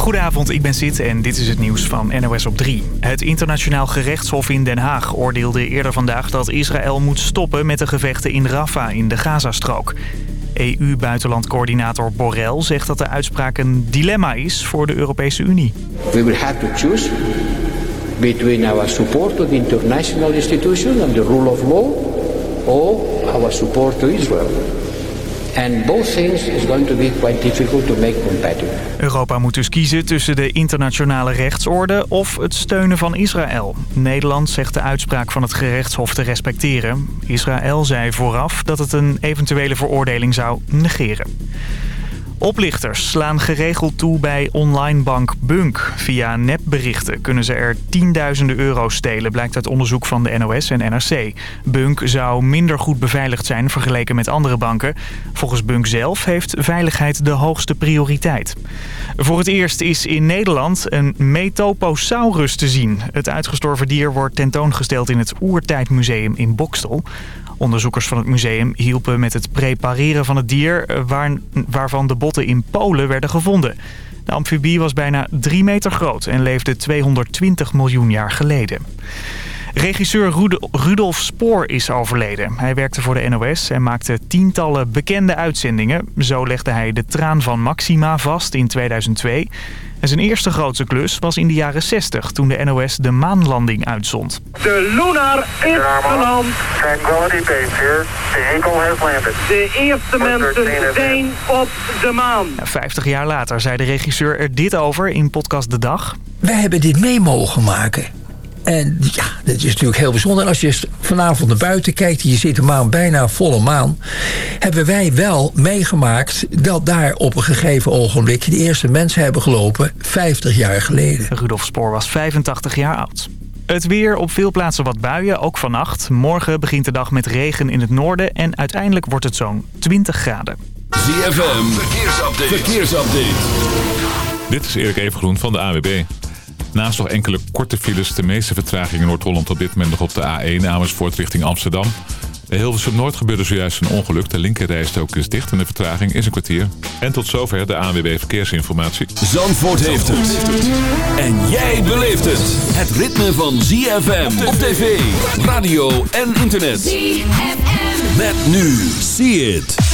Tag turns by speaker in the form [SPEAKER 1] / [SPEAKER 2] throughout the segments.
[SPEAKER 1] Goedenavond, ik ben Sid en dit is het nieuws van NOS op 3. Het internationaal gerechtshof in Den Haag oordeelde eerder vandaag dat Israël moet stoppen met de gevechten in Rafah in de Gazastrook. EU-buitenlandcoördinator Borrell zegt dat de uitspraak een dilemma is voor de Europese Unie.
[SPEAKER 2] We will have to choose between our support to the international institution and the rule of law or our support to Israel. And both things is going to be quite difficult to make compatible.
[SPEAKER 1] Europa moet dus kiezen tussen de internationale rechtsorde of het steunen van Israël. Nederland zegt de uitspraak van het gerechtshof te respecteren. Israël zei vooraf dat het een eventuele veroordeling zou negeren. Oplichters slaan geregeld toe bij onlinebank Bunk. Via nepberichten kunnen ze er tienduizenden euro's stelen, blijkt uit onderzoek van de NOS en NRC. Bunk zou minder goed beveiligd zijn vergeleken met andere banken. Volgens Bunk zelf heeft veiligheid de hoogste prioriteit. Voor het eerst is in Nederland een Metoposaurus te zien. Het uitgestorven dier wordt tentoongesteld in het Oertijdmuseum in Bokstel. Onderzoekers van het museum hielpen met het prepareren van het dier... Eh, waar, waarvan de botten in Polen werden gevonden. De amfibie was bijna 3 meter groot en leefde 220 miljoen jaar geleden. Regisseur Rudolf Spoor is overleden. Hij werkte voor de NOS en maakte tientallen bekende uitzendingen. Zo legde hij De Traan van Maxima vast in 2002... En zijn eerste grootste klus was in de jaren 60 toen de NOS de maanlanding uitzond.
[SPEAKER 3] De Lunar is geland. Tranquility base here. The Eagle has landed. De eerste mensen zijn op de maan.
[SPEAKER 1] 50 jaar later zei de regisseur er dit over in podcast De Dag.
[SPEAKER 4] Wij hebben dit mee mogen maken. En ja, dat is natuurlijk heel bijzonder. En als je vanavond naar buiten kijkt, je ziet de maan bijna volle maan... hebben wij wel meegemaakt dat daar op een gegeven ogenblik... de eerste mensen hebben gelopen, 50 jaar geleden.
[SPEAKER 1] Rudolf Spoor was 85 jaar oud. Het weer op veel plaatsen wat buien, ook vannacht. Morgen begint de dag met regen in het noorden... en uiteindelijk wordt het zo'n 20 graden.
[SPEAKER 5] ZFM, verkeersupdate. verkeersupdate.
[SPEAKER 6] Dit is Erik Evengroen van de AWB. Naast nog enkele korte files, de meeste vertragingen in Noord-Holland op dit moment nog op de A1 Amersfoort richting Amsterdam. De Hilversum Noord gebeurde zojuist een ongeluk. De linkerrijstrook is dicht en de vertraging is een kwartier. En tot zover de ANWB Verkeersinformatie.
[SPEAKER 5] Zandvoort heeft het. En jij beleeft het. Het ritme van ZFM op tv, radio en internet. ZFM. Met nu. See it.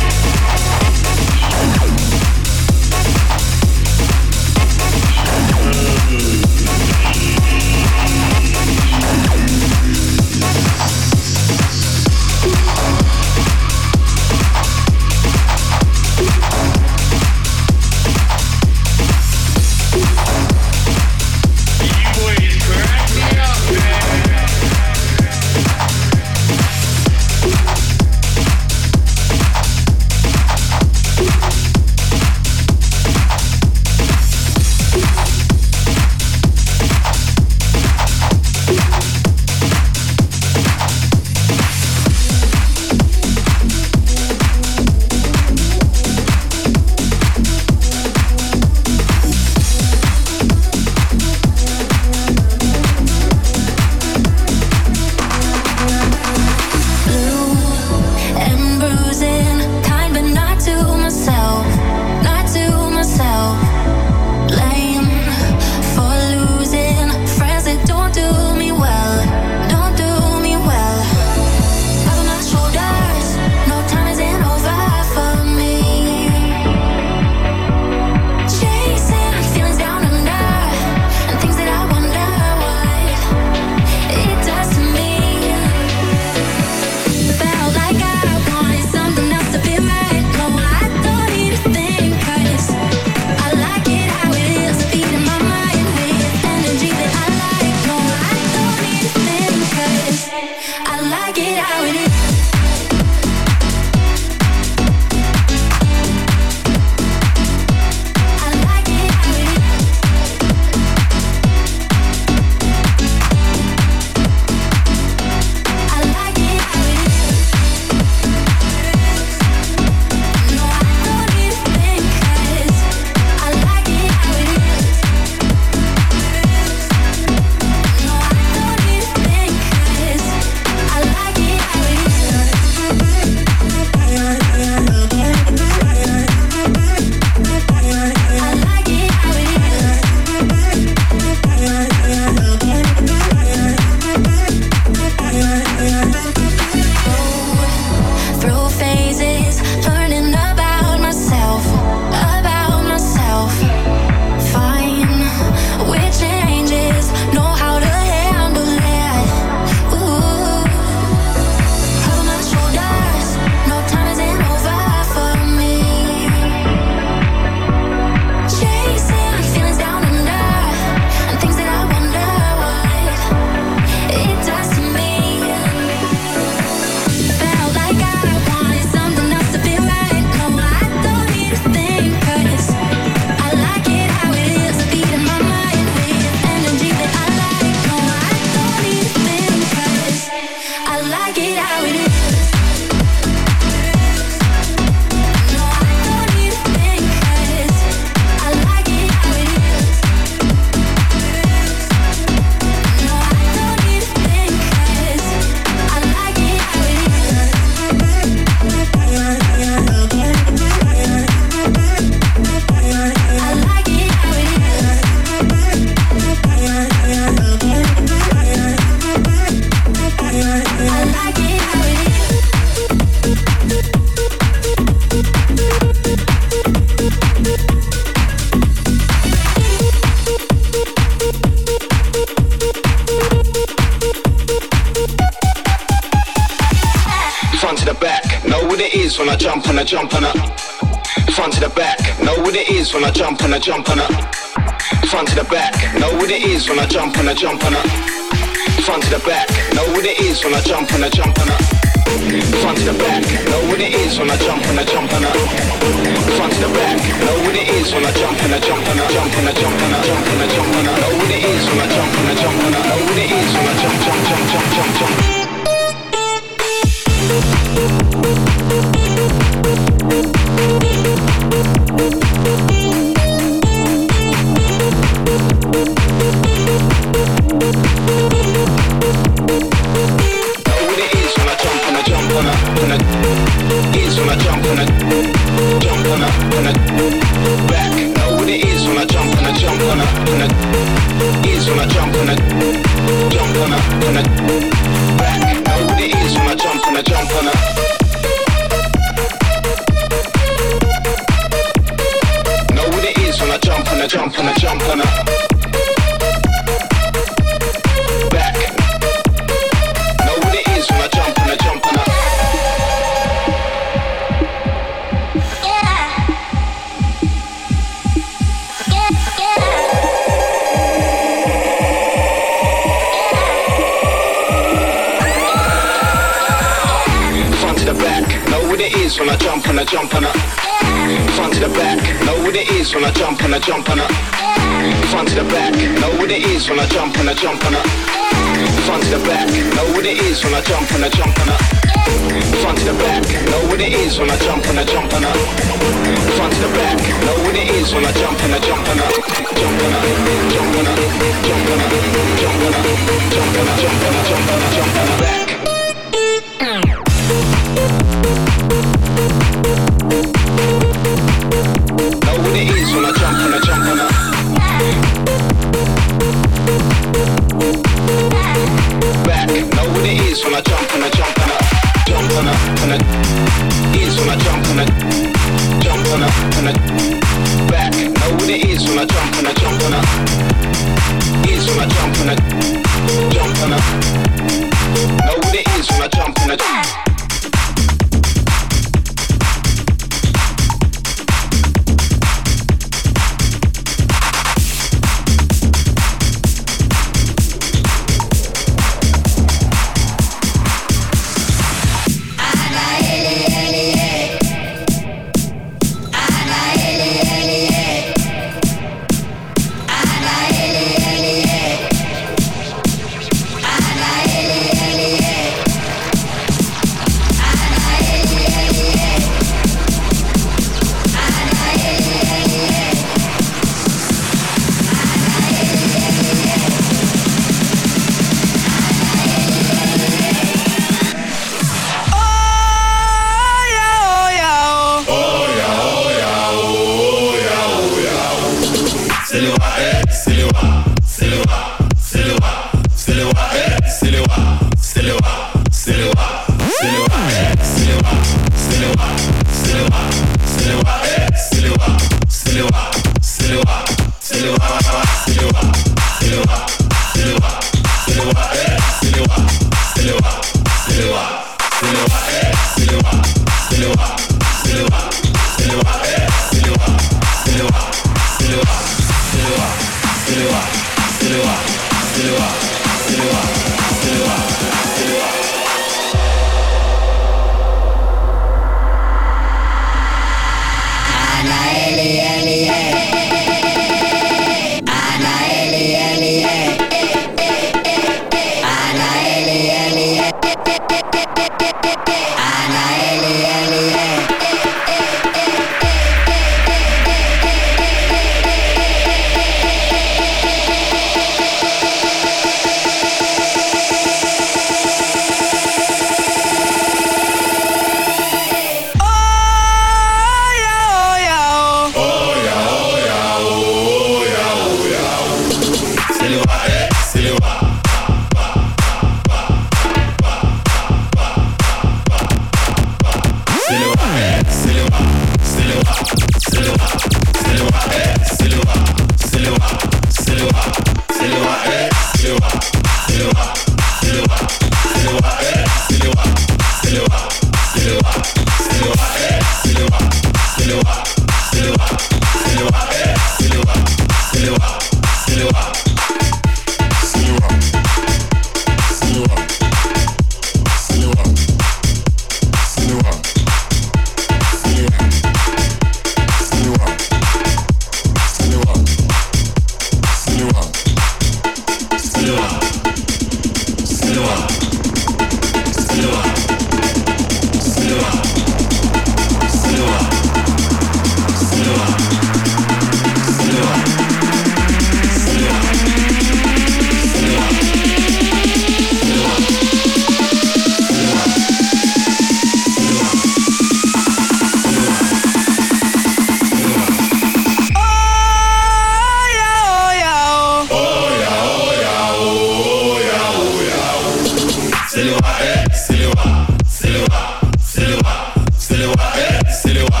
[SPEAKER 7] Silhouette.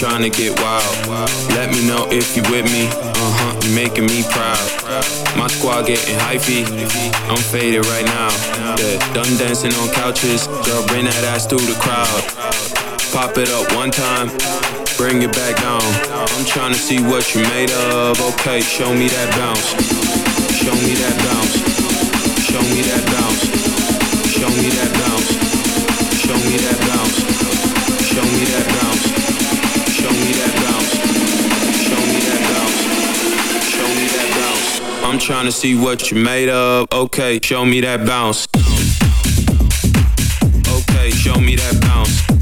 [SPEAKER 7] Trying to
[SPEAKER 8] get wild. Let me know if you with me. Uh huh, you making me proud. My squad getting hyphy. I'm faded right now. Yeah, done dancing on couches. Girl, bring that ass through the crowd. Pop it up one time. Bring it back down. I'm trying to see what you made of. Okay, show me that bounce. Show me that bounce. Show me that bounce. Show me that bounce. Show me that bounce. Trying to see what you made of. Okay, show me that bounce. Okay, show me that bounce.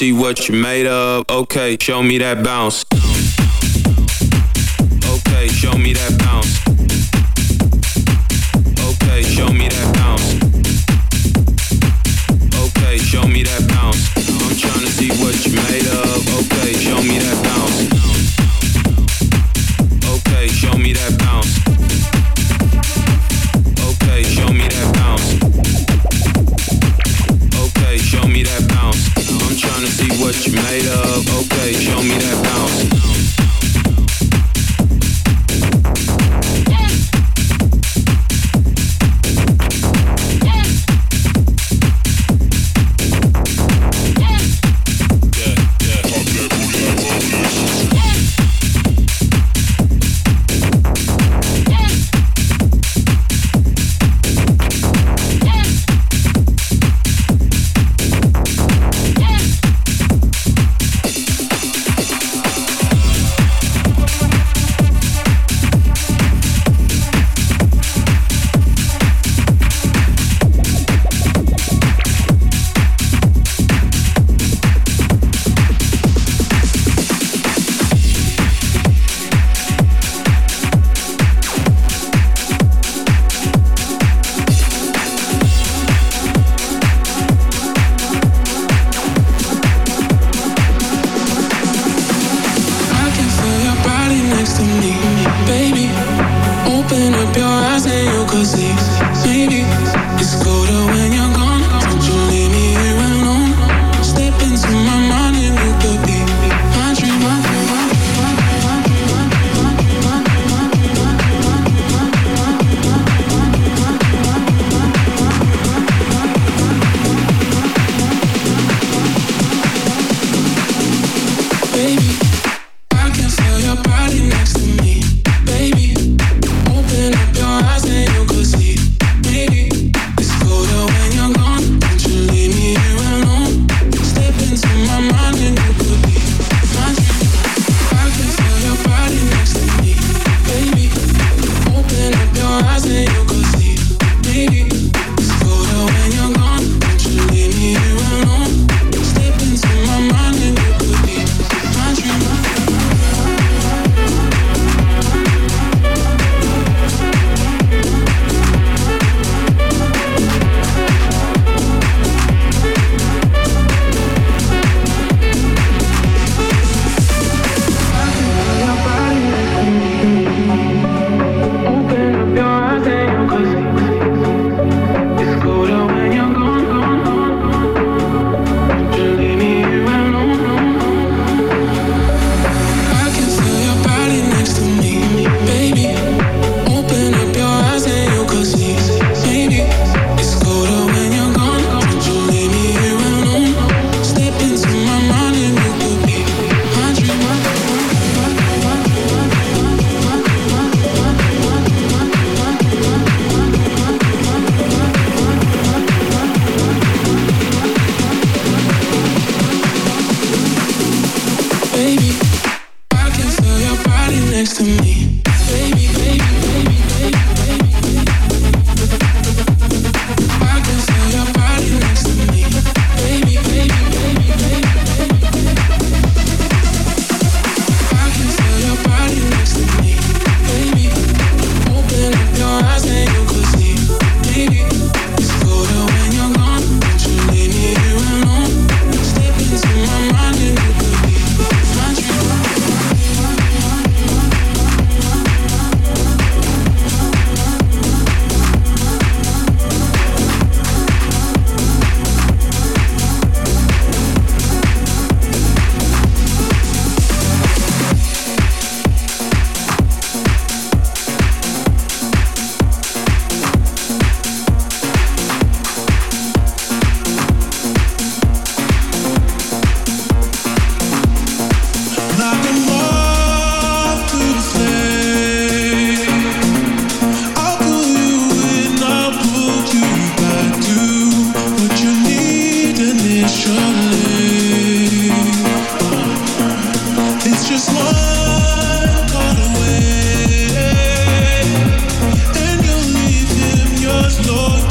[SPEAKER 8] See what you made of. Okay, show me that bounce.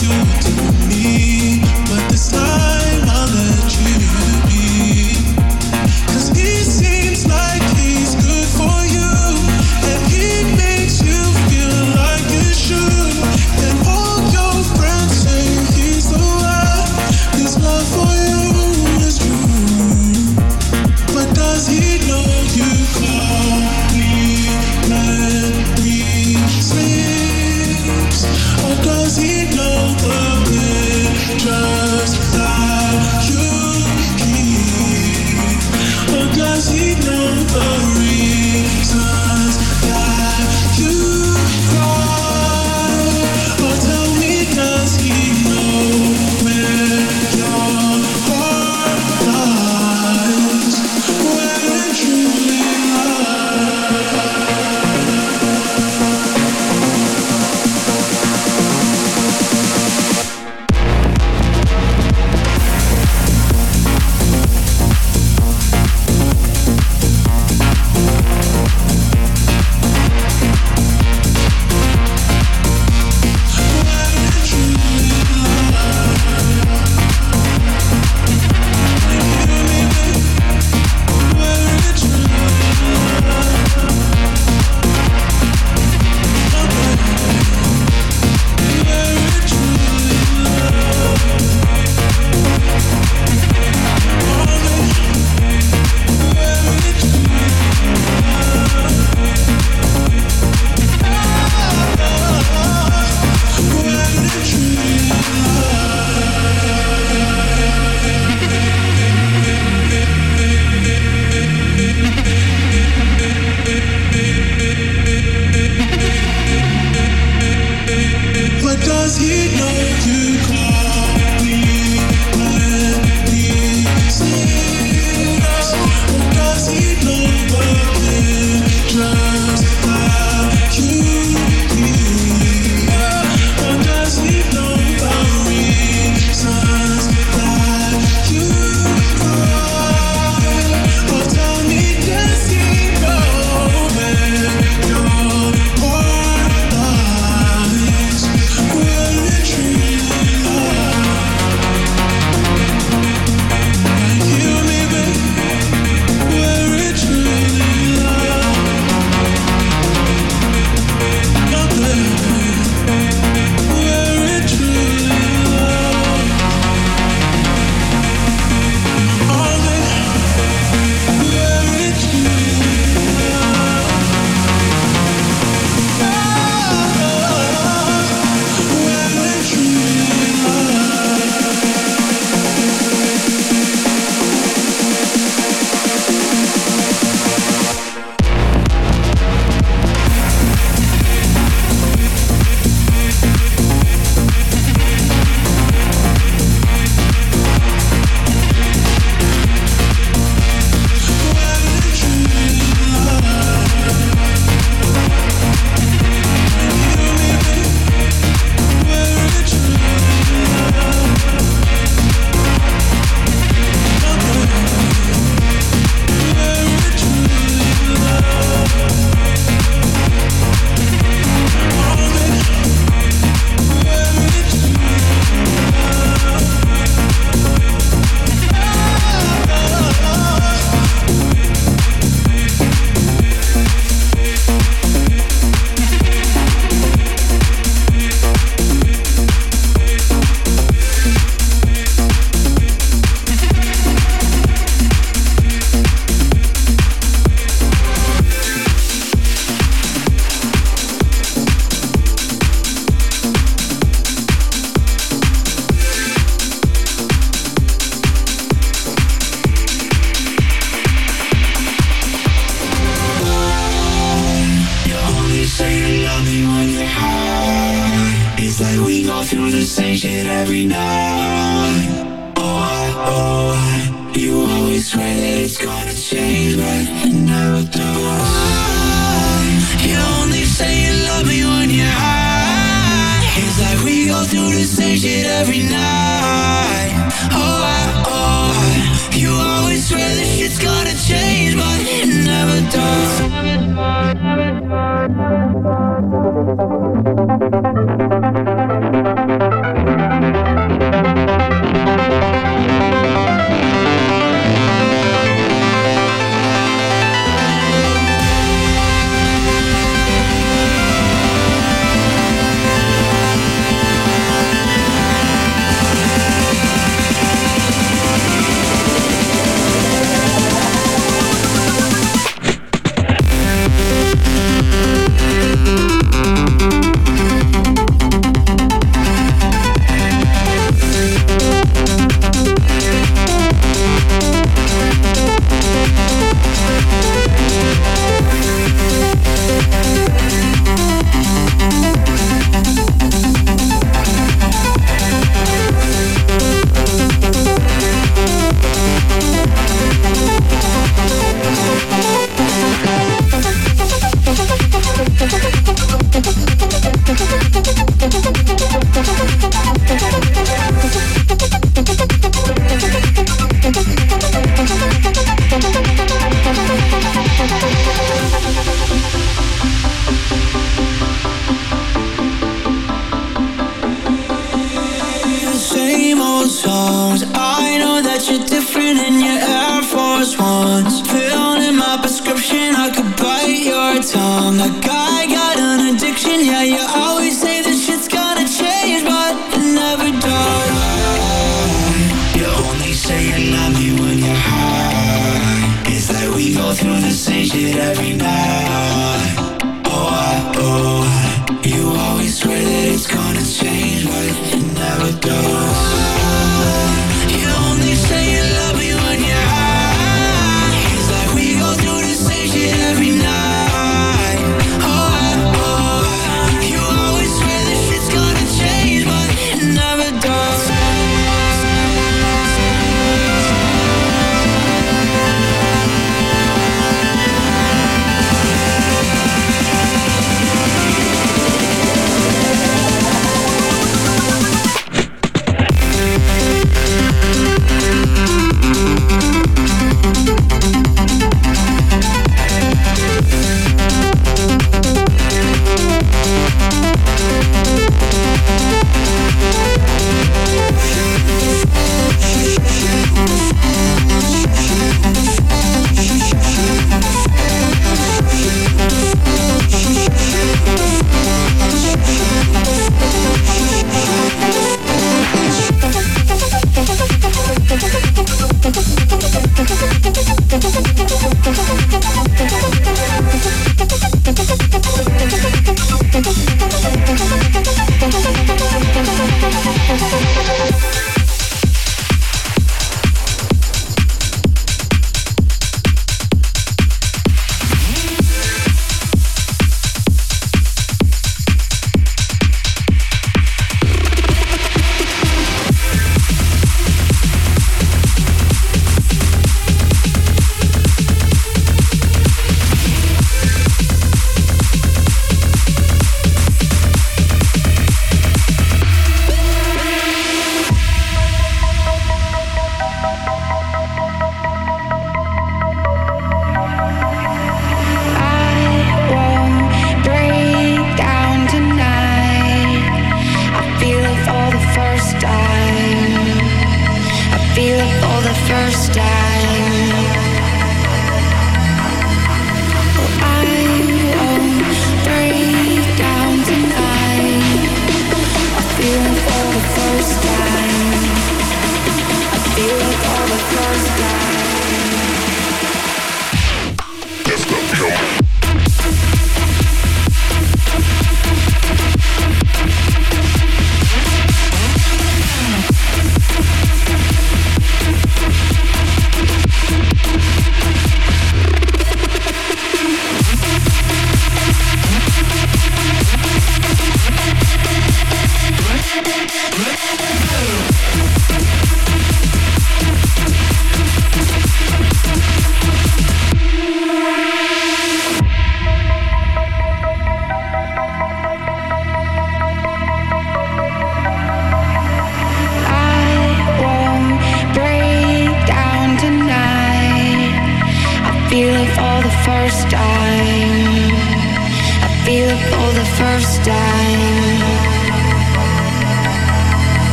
[SPEAKER 7] do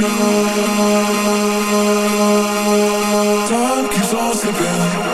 [SPEAKER 7] future. Time keeps on slipping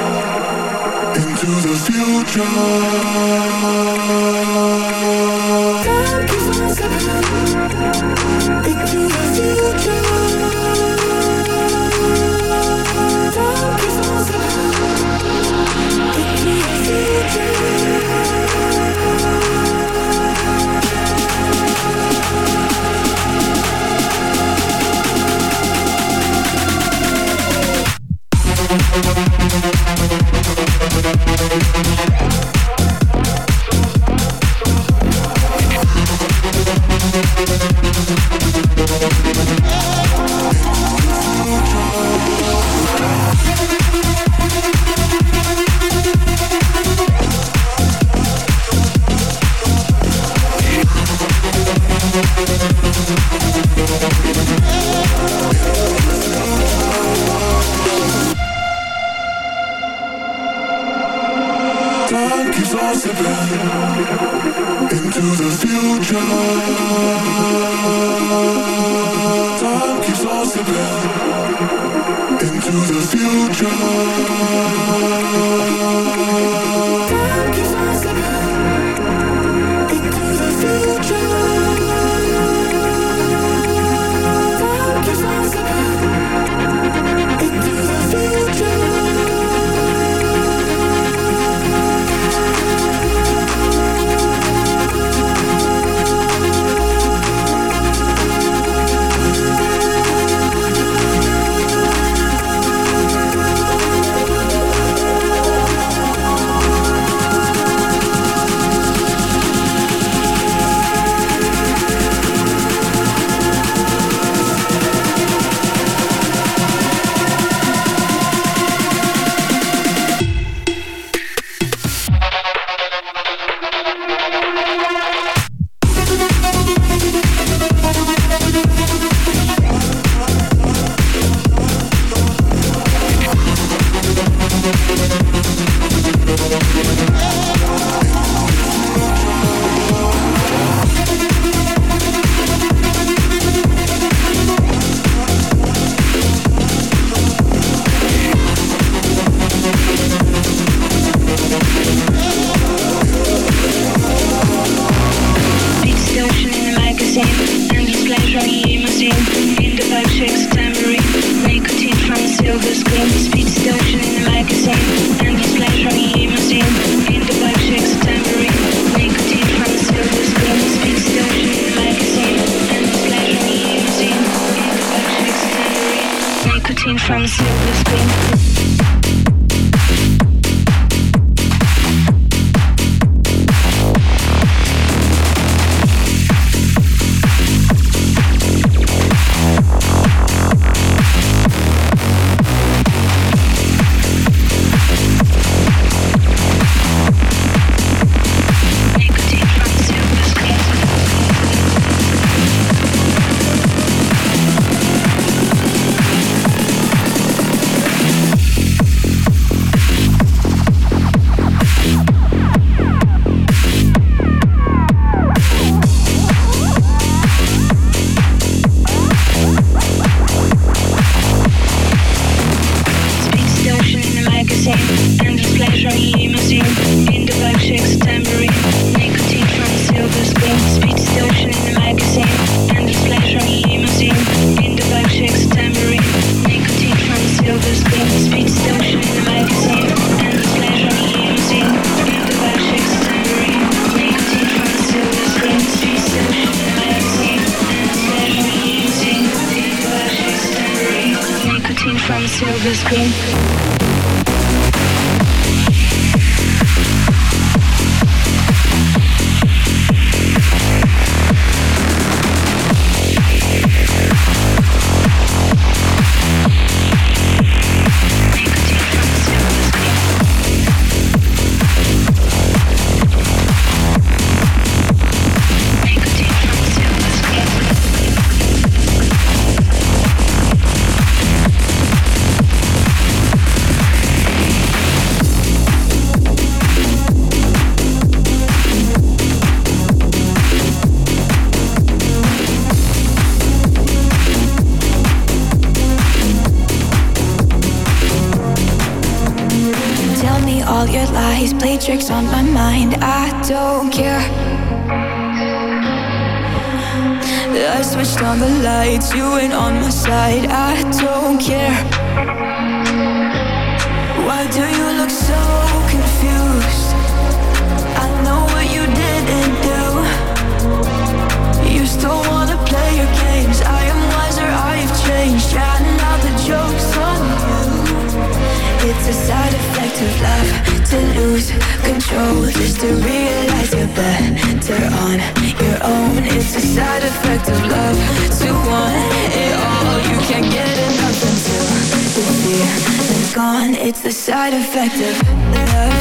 [SPEAKER 9] just to realize you're better on your own. It's a side effect of love to want it all. You can't get enough until the feeling's gone. It's the side effect of love,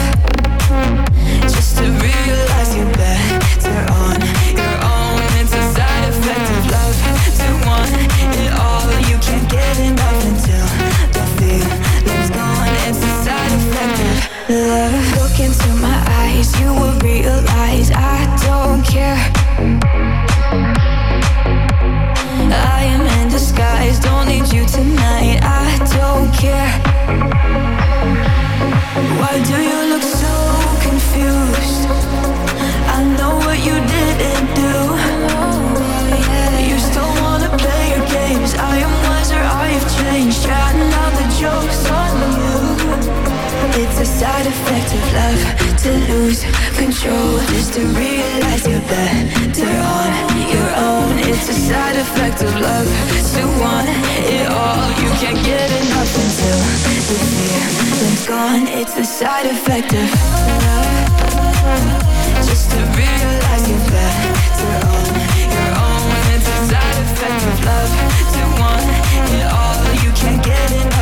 [SPEAKER 9] just to realize you're better realize I don't care. I am in disguise, don't need you tonight. I don't care. Why do you look so confused? I know what you didn't do. You still wanna play your games. I am wiser, I've changed. Yeah, now the joke's on you. It's a side effect control, just to realize you're better on your own. It's a side effect of love to want it all. You can't get enough until the feeling's gone. It's a side effect of love, just to realize you're better on your own. It's a side effect of love to want it all. You can't get enough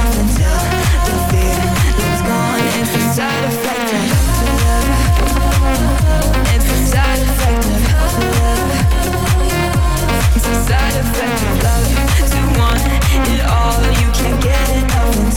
[SPEAKER 9] a side love to want it all. You can't get enough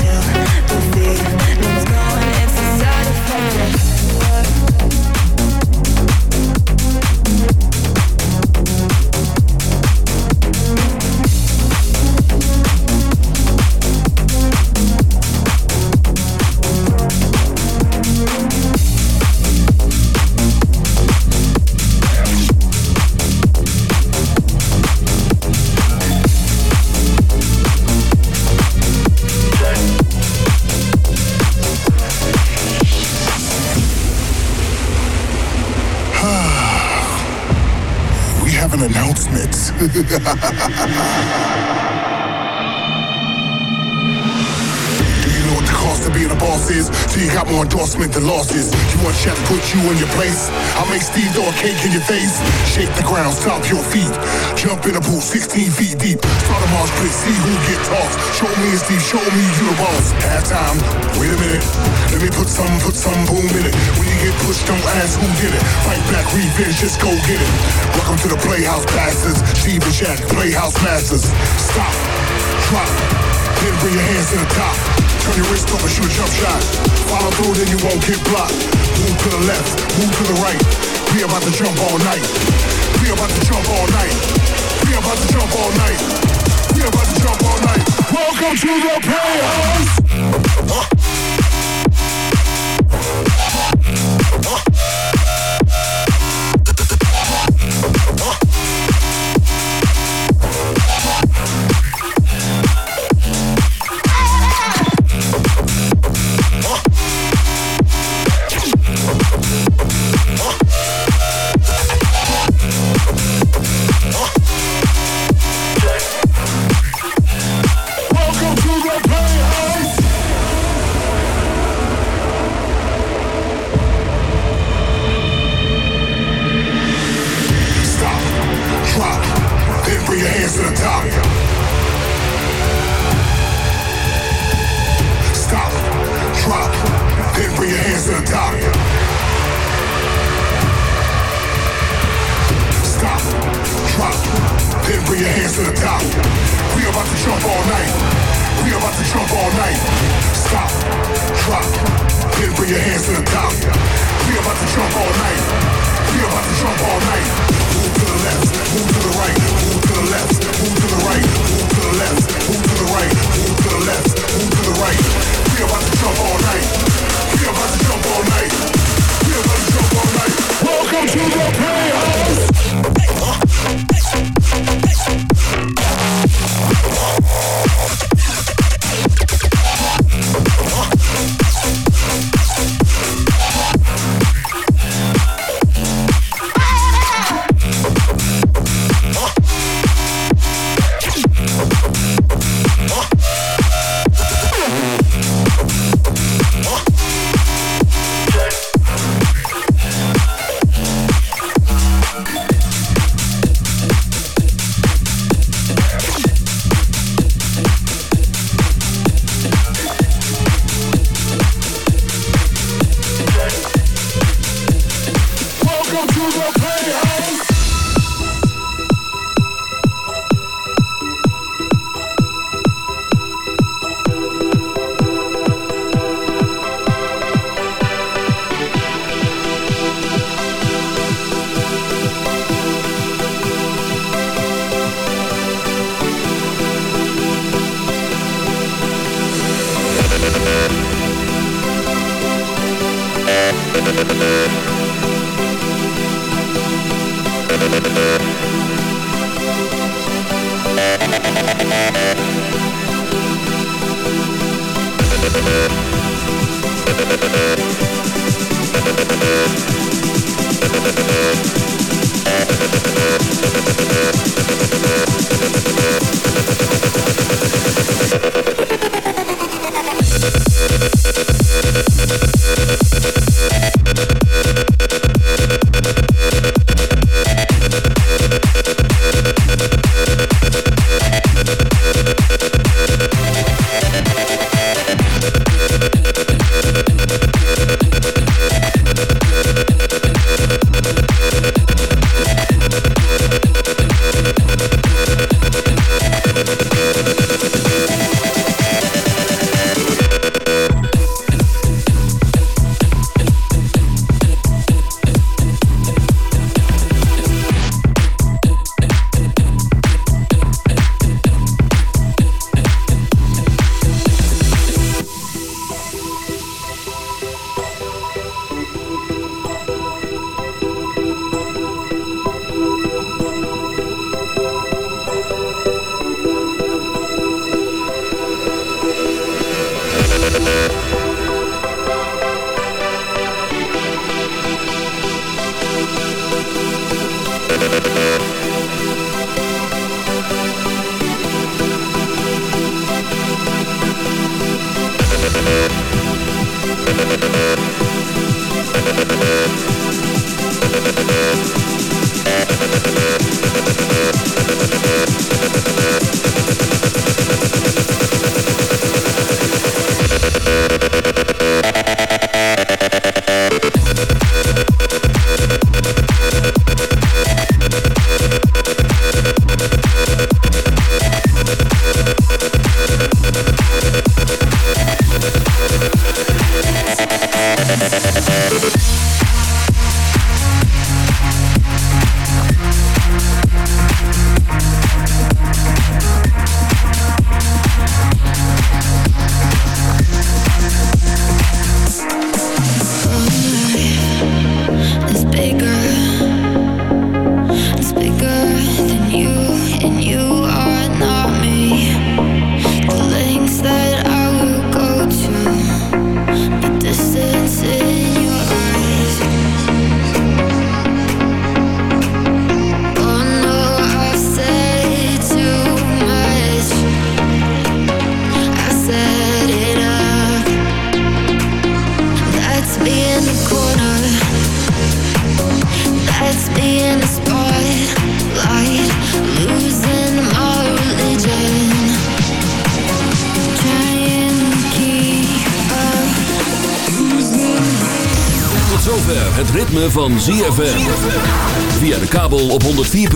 [SPEAKER 10] Throw a cake in your face. Shake the ground, stomp your feet. Jump in a pool 16 feet deep. Start a march see who get tossed. Show me and Steve, show me you the boss. Halftime, wait a minute. Let me put some, put some boom in it. When you get pushed, don't ask who did it. Fight back, revenge, just go get it. Welcome to the Playhouse Bastards. Steve and Shaq, Playhouse Masters. Stop, drop, then bring your hands to the top. Turn your wrist over, shoot a jump shot. Follow through, then you won't get blocked. Move to the left, move to the right. We about to jump all night. We about to jump all night. We about to jump all night. We about to jump all night. Welcome to the Playhouse.